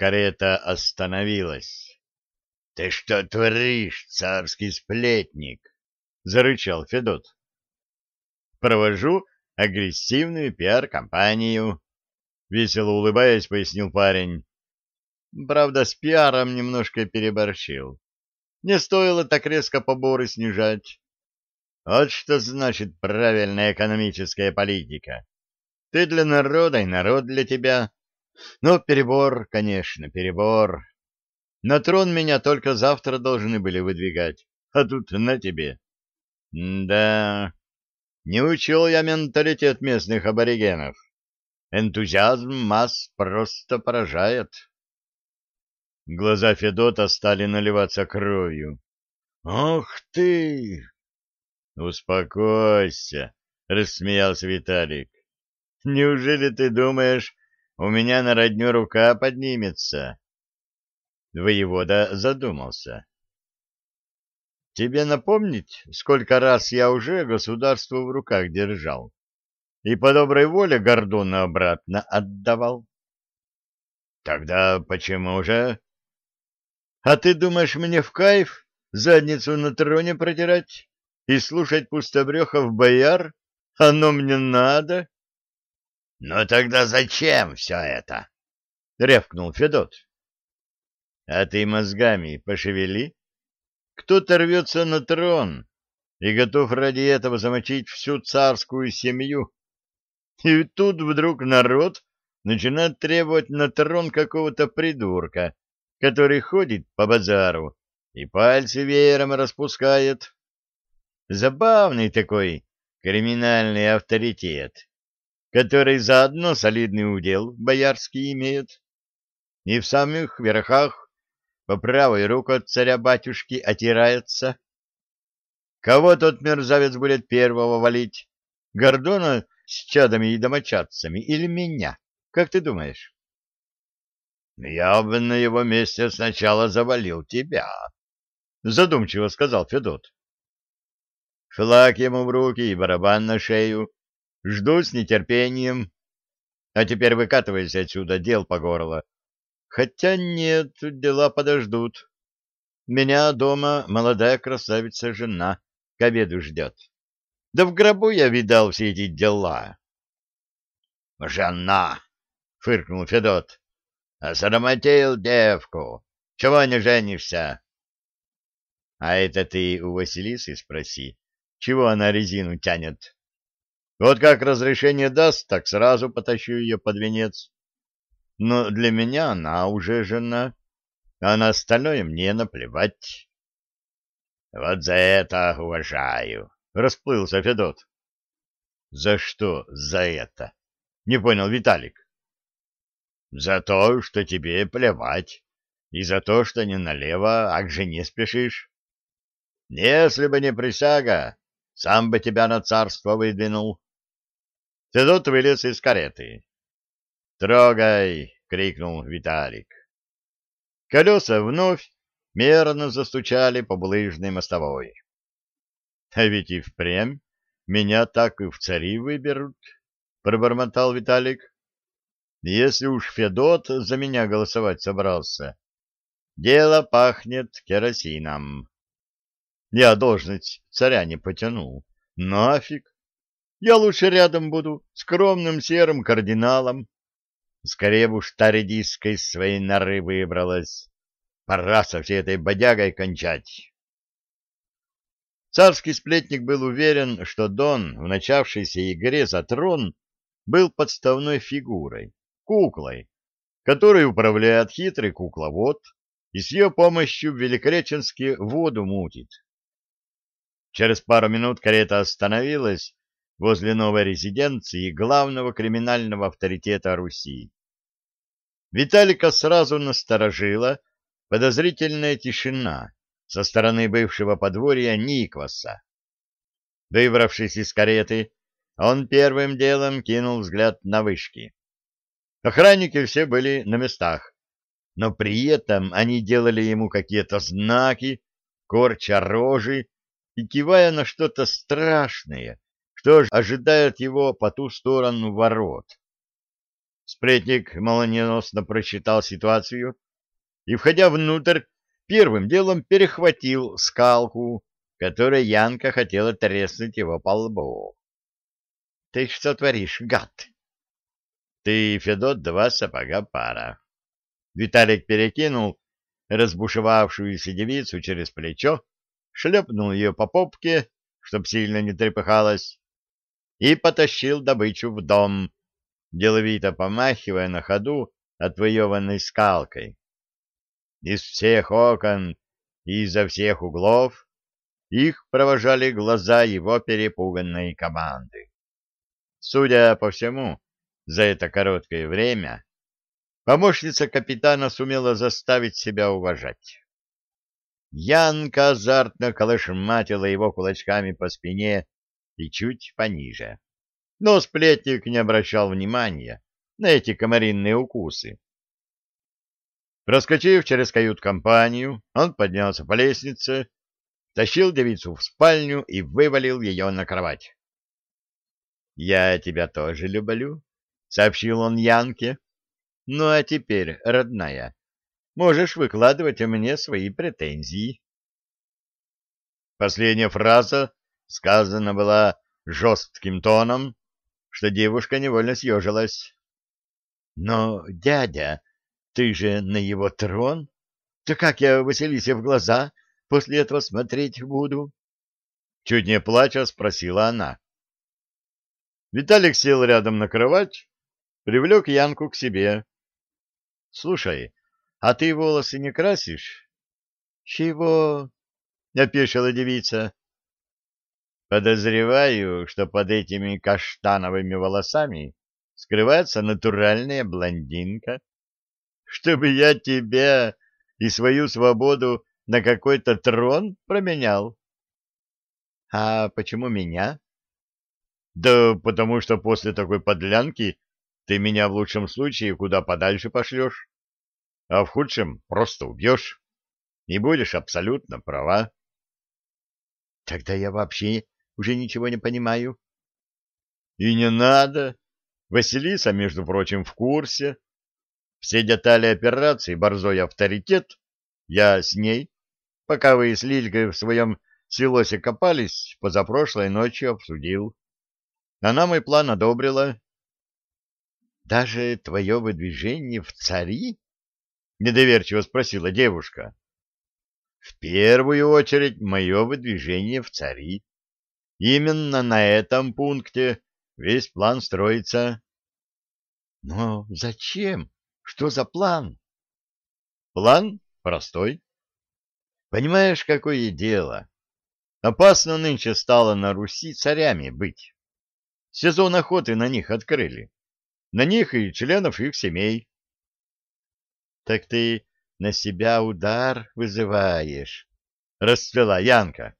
карета остановилась. — Ты что творишь, царский сплетник? — зарычал Федот. — Провожу агрессивную пиар-компанию, — весело улыбаясь, пояснил парень. Правда, с пиаром немножко переборщил. Не стоило так резко поборы снижать. Вот что значит правильная экономическая политика. Ты для народа и народ для тебя. Но перебор, конечно, перебор. На трон меня только завтра должны были выдвигать, а тут на тебе. М да, не учил я менталитет местных аборигенов. Энтузиазм масс просто поражает. Глаза Федота стали наливаться кровью. «Ах ты!» «Успокойся», — рассмеялся Виталик. «Неужели ты думаешь, у меня на родню рука поднимется?» Воевода задумался. «Тебе напомнить, сколько раз я уже государство в руках держал и по доброй воле Гордона обратно отдавал?» «Тогда почему же?» «А ты думаешь, мне в кайф задницу на троне протирать?» и слушать пустобрехов бояр? Оно мне надо? — Ну тогда зачем все это? — рявкнул Федот. — А ты мозгами пошевели. Кто-то рвется на трон и готов ради этого замочить всю царскую семью. И тут вдруг народ начинает требовать на трон какого-то придурка, который ходит по базару и пальцы веером распускает. Забавный такой криминальный авторитет, который заодно солидный удел боярский имеет. И в самых верхах по правой руку от царя-батюшки отирается. Кого тот мерзавец будет первого валить? Гордона с чадами и домочадцами или меня? Как ты думаешь? Я бы на его месте сначала завалил тебя, задумчиво сказал Федот. Флаг ему в руки и барабан на шею. Жду с нетерпением. А теперь выкатывайся отсюда, дел по горло. Хотя нет, дела подождут. Меня дома молодая красавица-жена к обеду ждет. Да в гробу я видал все эти дела. — Жена! — фыркнул Федот. — Осрамотил девку. Чего не женишься? — А это ты у Василисы спроси. Чего она резину тянет? Вот как разрешение даст, так сразу потащу ее под венец. Но для меня она уже жена, а на остальное мне наплевать. — Вот за это уважаю, — расплылся Федот. — За что за это? — не понял Виталик. — За то, что тебе плевать, и за то, что не налево, а к жене спешишь. Если бы не присяга, сам бы тебя на царство выдвинул. Федот вылез из кареты. «Трогай!» — крикнул Виталик. Колеса вновь мерно застучали по булыжной мостовой. «А ведь и впрямь меня так и в цари выберут», — пробормотал Виталик. «Если уж Федот за меня голосовать собрался, дело пахнет керосином». Я должность царя не потянул. Нафиг. Я лучше рядом буду, скромным серым кардиналом. Скорее бы уж та редиска из своей норы выбралась. Пора со всей этой бодягой кончать. Царский сплетник был уверен, что Дон в начавшейся игре за трон был подставной фигурой, куклой, которой управляет хитрый кукловод и с ее помощью в Великореченске воду мутит. Через пару минут карета остановилась возле новой резиденции главного криминального авторитета Руси. Виталика сразу насторожила подозрительная тишина со стороны бывшего подворья Никваса. Выбравшись из кареты, он первым делом кинул взгляд на вышки. Охранники все были на местах, но при этом они делали ему какие-то знаки, корча рожи и кивая на что-то страшное, что ожидает его по ту сторону ворот. Сплетник молниеносно просчитал ситуацию и, входя внутрь, первым делом перехватил скалку, которой Янка хотела треснуть его по лбу. — Ты что творишь, гад? — Ты, Федот, два сапога пара. Виталик перекинул разбушевавшуюся девицу через плечо, шлепнул ее по попке, чтоб сильно не трепыхалась, и потащил добычу в дом, деловито помахивая на ходу отвоеванной скалкой. Из всех окон и изо всех углов их провожали глаза его перепуганной команды. Судя по всему, за это короткое время помощница капитана сумела заставить себя уважать. Янка азартно колышматила его кулачками по спине и чуть пониже но сплетник не обращал внимания на эти комаринные укусы. Проскочив через кают-компанию, он поднялся по лестнице, тащил девицу в спальню и вывалил ее на кровать. — Я тебя тоже люблю, — сообщил он Янке. — Ну а теперь, родная, можешь выкладывать мне свои претензии. Последняя фраза сказана была жестким тоном, что девушка невольно съежилась. — Но, дядя, ты же на его трон? То как я Василисе в глаза после этого смотреть буду? Чуть не плача спросила она. Виталик сел рядом на кровать, привлек Янку к себе. — Слушай, а ты волосы не красишь? — Чего? — опешила девица. Подозреваю, что под этими каштановыми волосами скрывается натуральная блондинка. Чтобы я тебя и свою свободу на какой-то трон променял. — А почему меня? — Да потому что после такой подлянки ты меня в лучшем случае куда подальше пошлешь, а в худшем просто убьешь. И будешь абсолютно права. — Тогда я вообще уже ничего не понимаю. И не надо. Василиса, между прочим, в курсе. Все детали операции «Борзой авторитет» я с ней, пока вы с Лилькой в своем силосе копались, позапрошлой ночью обсудил. Она мой план одобрила. — Даже твое выдвижение в цари? — недоверчиво спросила девушка. — В первую очередь мое выдвижение в цари. Именно на этом пункте весь план строится. Но зачем? Что за план? План простой. Понимаешь, какое дело? Опасно нынче стало на Руси царями быть. Сезон охоты на них открыли. На них и членов их семей. Так ты на себя удар вызываешь, — расцвела Янка.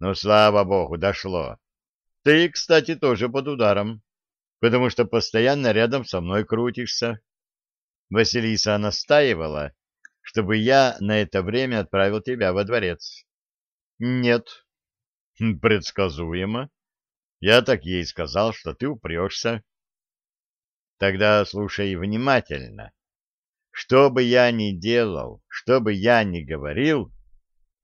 Но, слава богу, дошло. Ты, кстати, тоже под ударом, потому что постоянно рядом со мной крутишься. Василиса настаивала, чтобы я на это время отправил тебя во дворец. Нет. Предсказуемо. Я так ей сказал, что ты упрешься. Тогда слушай внимательно. Что бы я ни делал, что бы я ни говорил,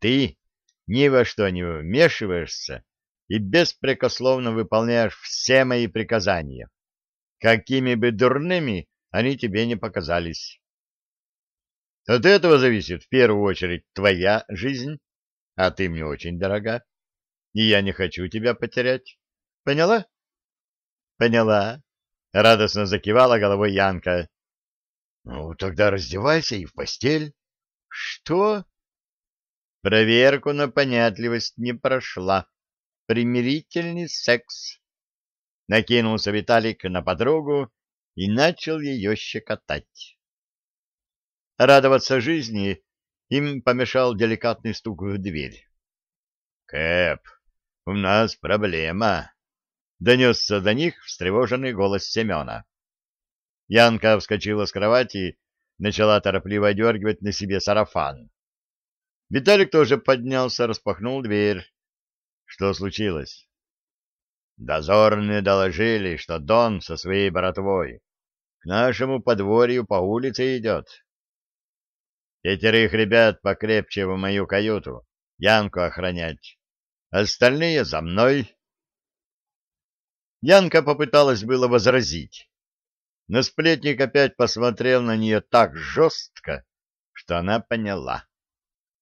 ты ни во что не вмешиваешься и беспрекословно выполняешь все мои приказания, какими бы дурными они тебе не показались. От этого зависит в первую очередь твоя жизнь, а ты мне очень дорога, и я не хочу тебя потерять. Поняла? Поняла. Радостно закивала головой Янка. Ну, тогда раздевайся и в постель. Что? Проверку на понятливость не прошла. Примирительный секс. Накинулся Виталик на подругу и начал ее щекотать. Радоваться жизни им помешал деликатный стук в дверь. — Кэп, у нас проблема, — донесся до них встревоженный голос Семена. Янка вскочила с кровати, начала торопливо дергивать на себе сарафан. Виталик тоже поднялся, распахнул дверь. Что случилось? Дозорные доложили, что Дон со своей братвой к нашему подворью по улице идет. Пятерых ребят покрепче в мою каюту, Янку охранять. Остальные за мной. Янка попыталась было возразить, но сплетник опять посмотрел на нее так жестко, что она поняла.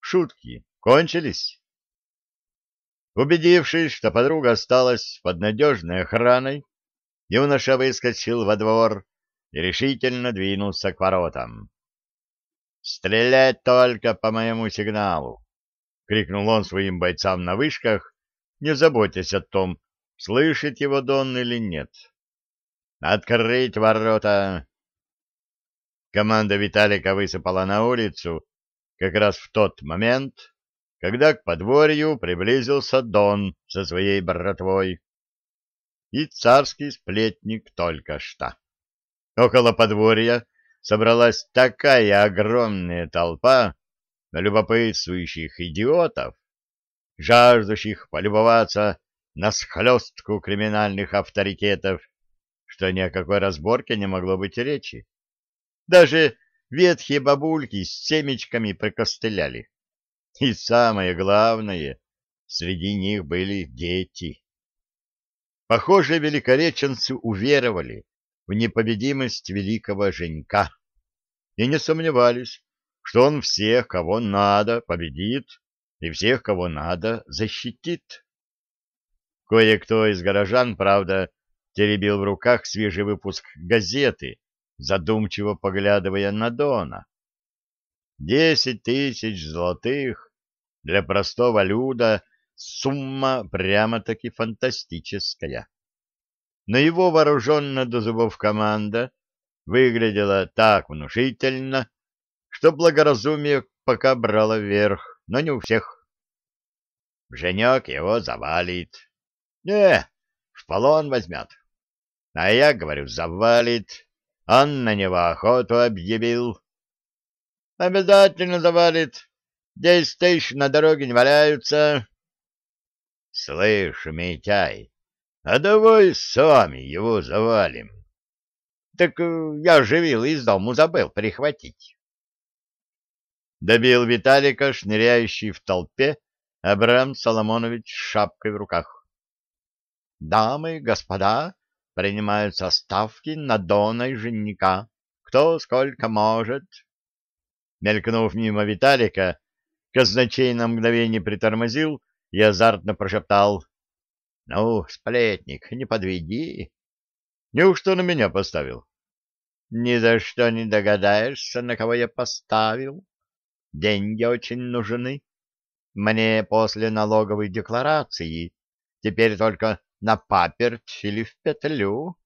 Шутки кончились. Убедившись, что подруга осталась под надежной охраной, юноша выскочил во двор и решительно двинулся к воротам. «Стрелять только по моему сигналу!» — крикнул он своим бойцам на вышках, не заботясь о том, слышит его Дон или нет. «Открыть ворота!» Команда Виталика высыпала на улицу как раз в тот момент, когда к подворью приблизился Дон со своей братвой. И царский сплетник только что. Около подворья собралась такая огромная толпа любопытствующих идиотов, жаждущих полюбоваться на схлестку криминальных авторитетов, что ни о какой разборке не могло быть речи. Даже ветхие бабульки с семечками прокостыляли. И самое главное, среди них были дети. Похоже, великореченцы уверовали в непобедимость великого Женька и не сомневались, что он всех, кого надо, победит и всех, кого надо, защитит. Кое-кто из горожан, правда, теребил в руках свежий выпуск газеты, задумчиво поглядывая на Дона. Десять тысяч золотых для простого люда сумма прямо-таки фантастическая. Но его вооруженная до зубов команда выглядела так внушительно, что благоразумие пока брало верх, но не у всех. Женек его завалит. Не, в полон возьмет. А я говорю, завалит. Он на него охоту объявил. Обязательно завалит. Десять тысяч на дороге не валяются. Слышь, Митяй, а давай сами его завалим. Так э, я живил из дому забыл прихватить. Добил Виталика, шныряющий в толпе, Абрам Соломонович с шапкой в руках. Дамы, господа, принимаются ставки на Дона и женика. Кто сколько может. Мелькнув мимо Виталика, казначей на мгновение притормозил и азартно прошептал. — Ну, сплетник, не подведи. Неужто на меня поставил? — Ни за что не догадаешься, на кого я поставил. Деньги очень нужны. Мне после налоговой декларации теперь только на паперть или в петлю.